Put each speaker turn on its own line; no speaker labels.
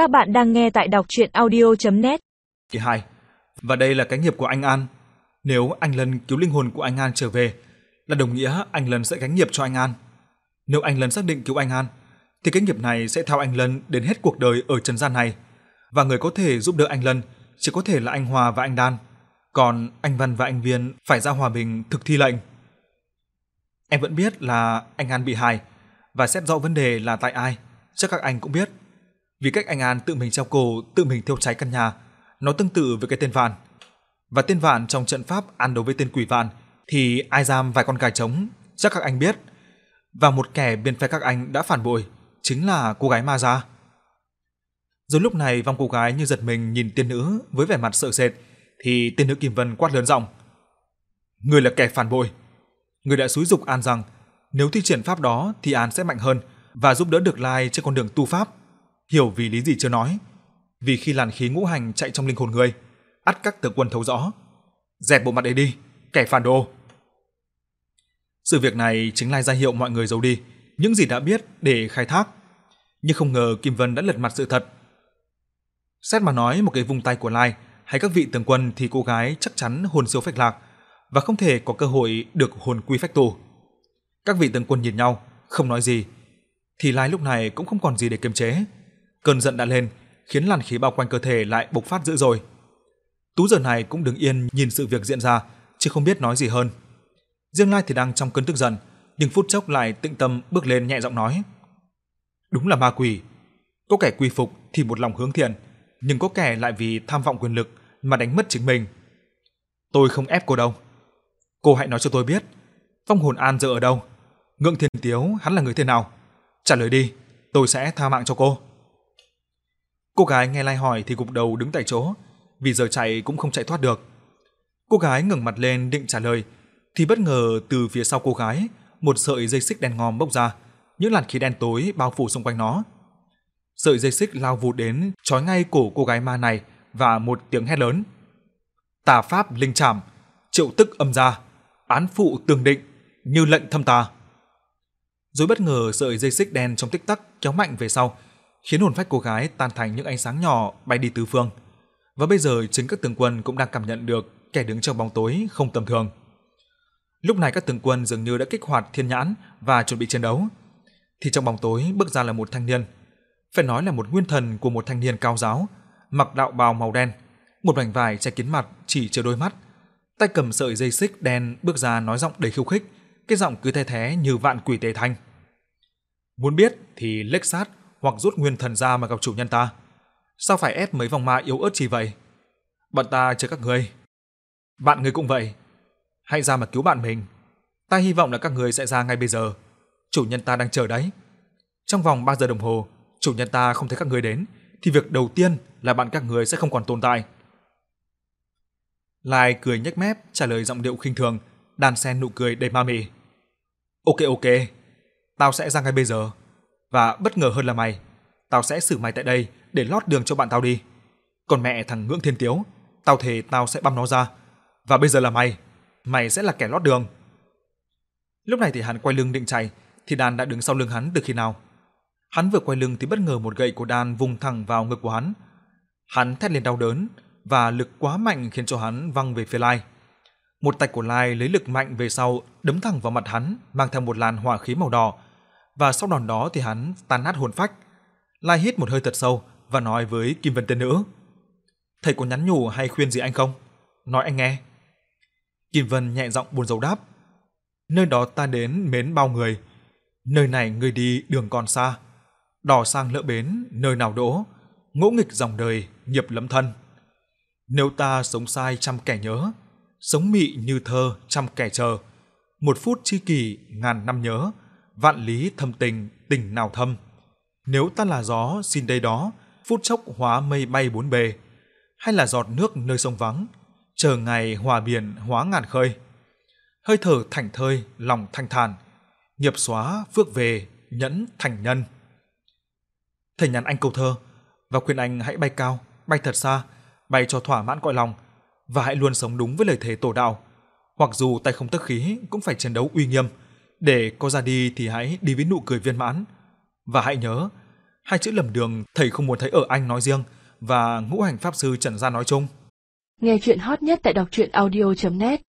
Các bạn đang nghe tại đọc chuyện audio.net
hai Và đây là cái nghiệp của anh An. Nếu anh Lân cứu linh hồn của anh An trở về, là đồng nghĩa anh Lân sẽ gánh nghiệp cho anh An. Nếu anh Lân xác định cứu anh An, thì cái nghiệp này sẽ theo anh Lân đến hết cuộc đời ở trần gian này. Và người có thể giúp đỡ anh Lân chỉ có thể là anh Hòa và anh Đan. Còn anh Văn và anh Viên phải ra hòa bình thực thi lệnh. Em vẫn biết là anh An bị hại và xét rõ vấn đề là tại ai, chắc các anh cũng biết. Vì cách anh An tự mình treo cổ, tự mình thiêu cháy căn nhà, nó tương tự với cái tên Vạn. Và tên Vạn trong trận pháp ăn đấu với tên Quỷ Vạn thì ai giam vài con gà trống, chắc các anh biết. Và một kẻ bên phe các anh đã phản bội, chính là cô gái ma gia. Rồi lúc này vong cô gái như giật mình nhìn tiên nữ với vẻ mặt sợ sệt, thì tiên nữ Kim Vân quát lớn giọng: người là kẻ phản bội. người đã xúi dục An rằng nếu thi triển pháp đó thì An sẽ mạnh hơn và giúp đỡ được Lai trên con đường tu pháp. Hiểu vì lý gì chưa nói. Vì khi làn khí ngũ hành chạy trong linh hồn ngươi, ắt các tướng quân thấu rõ. Dẹp bộ mặt ấy đi, kẻ phản đồ." Sự việc này chính là ra hiệu mọi người giấu đi những gì đã biết để khai thác. Nhưng không ngờ Kim Vân đã lật mặt sự thật. Xét mà nói một cái vùng tay của Lai hay các vị tướng quân thì cô gái chắc chắn hồn siêu phách lạc và không thể có cơ hội được hồn quy phách tù. Các vị tướng quân nhìn nhau, không nói gì, thì Lai lúc này cũng không còn gì để kiềm chế. Cơn giận đã lên, khiến làn khí bao quanh cơ thể lại bộc phát dữ dội. Tú giờ này cũng đứng yên nhìn sự việc diễn ra, chứ không biết nói gì hơn. Dương Lai thì đang trong cơn tức giận, nhưng phút chốc lại tĩnh tâm bước lên nhẹ giọng nói: "Đúng là ma quỷ, có kẻ quy phục thì một lòng hướng thiện, nhưng có kẻ lại vì tham vọng quyền lực mà đánh mất chính mình. Tôi không ép cô đâu. Cô hãy nói cho tôi biết, phong hồn An giờ ở đâu? Ngượng Thiên Tiếu hắn là người thế nào? Trả lời đi, tôi sẽ tha mạng cho cô." Cô gái nghe Lai hỏi thì gục đầu đứng tại chỗ, vì giờ chạy cũng không chạy thoát được. Cô gái ngẩng mặt lên định trả lời thì bất ngờ từ phía sau cô gái, một sợi dây xích đen ngòm bốc ra, những làn khí đen tối bao phủ xung quanh nó. Sợi dây xích lao vụt đến, trói ngay cổ cô gái ma này và một tiếng hét lớn. Tà pháp linh trảm, triệu tức âm ra, án phụ tường định, như lệnh thâm tà. Rồi bất ngờ sợi dây xích đen trong tích tắc kéo mạnh về sau, khiến hồn phách cô gái tan thành những ánh sáng nhỏ bay đi tứ phương. Và bây giờ chính các tướng quân cũng đang cảm nhận được kẻ đứng trong bóng tối không tầm thường. Lúc này các tướng quân dường như đã kích hoạt thiên nhãn và chuẩn bị chiến đấu. Thì trong bóng tối bước ra là một thanh niên, phải nói là một nguyên thần của một thanh niên cao giáo, mặc đạo bào màu đen, một mảnh vải che kín mặt chỉ chờ đôi mắt, tay cầm sợi dây xích đen bước ra nói giọng đầy khiêu khích, cái giọng cứ the thé như vạn quỷ tề thanh. Muốn biết thì lếch sát hoặc rút nguyên thần ra mà gặp chủ nhân ta. Sao phải ép mấy vòng ma yếu ớt chi vậy? Bọn ta chờ các người. Bạn người cũng vậy, hãy ra mà cứu bạn mình. Ta hy vọng là các người sẽ ra ngay bây giờ. Chủ nhân ta đang chờ đấy. Trong vòng 3 giờ đồng hồ, chủ nhân ta không thấy các người đến, thì việc đầu tiên là bạn các người sẽ không còn tồn tại. Lai cười nhếch mép trả lời giọng điệu khinh thường, đàn sen nụ cười đầy ma mị. Ok ok, tao sẽ ra ngay bây giờ. Và bất ngờ hơn là mày, tao sẽ xử mày tại đây để lót đường cho bạn tao đi. Còn mẹ thằng Ngưỡng Thiên Tiếu, tao thề tao sẽ băm nó ra. Và bây giờ là mày, mày sẽ là kẻ lót đường. Lúc này thì hắn quay lưng định chạy, thì Đan đã đứng sau lưng hắn từ khi nào. Hắn vừa quay lưng thì bất ngờ một gậy của Đan vung thẳng vào ngực của hắn. Hắn thét lên đau đớn và lực quá mạnh khiến cho hắn văng về phía Lai. Một tay của Lai lấy lực mạnh về sau đấm thẳng vào mặt hắn, mang theo một làn hỏa khí màu đỏ. Và sau đòn đó thì hắn tan nát hồn phách. Lai hít một hơi thật sâu và nói với Kim Vân Tiên Nữ. Thầy có nhắn nhủ hay khuyên gì anh không? Nói anh nghe. Kim Vân nhẹ giọng buồn rầu đáp. Nơi đó ta đến mến bao người. Nơi này người đi đường còn xa. Đò sang lỡ bến, nơi nào đỗ. Ngỗ nghịch dòng đời, nghiệp lấm thân. Nếu ta sống sai trăm kẻ nhớ, sống mị như thơ trăm kẻ chờ. Một phút chi kỳ ngàn năm nhớ, vạn lý thâm tình, tình nào thâm. Nếu ta là gió, xin đây đó, phút chốc hóa mây bay bốn bề. Hay là giọt nước nơi sông vắng, chờ ngày hòa biển hóa ngàn khơi. Hơi thở thảnh thơi, lòng thanh thản, nghiệp xóa phước về, nhẫn thành nhân. Thầy nhắn anh câu thơ và khuyên anh hãy bay cao, bay thật xa, bay cho thỏa mãn cõi lòng và hãy luôn sống đúng với lời thề tổ đạo. Hoặc dù tay không tức khí cũng phải chiến đấu uy nghiêm, để có ra đi thì hãy đi với nụ cười viên mãn. Và hãy nhớ, hai chữ lầm đường thầy không muốn thấy ở anh nói riêng và ngũ hành pháp sư Trần Gia nói chung.
Nghe chuyện hot nhất tại đọc truyện audio.net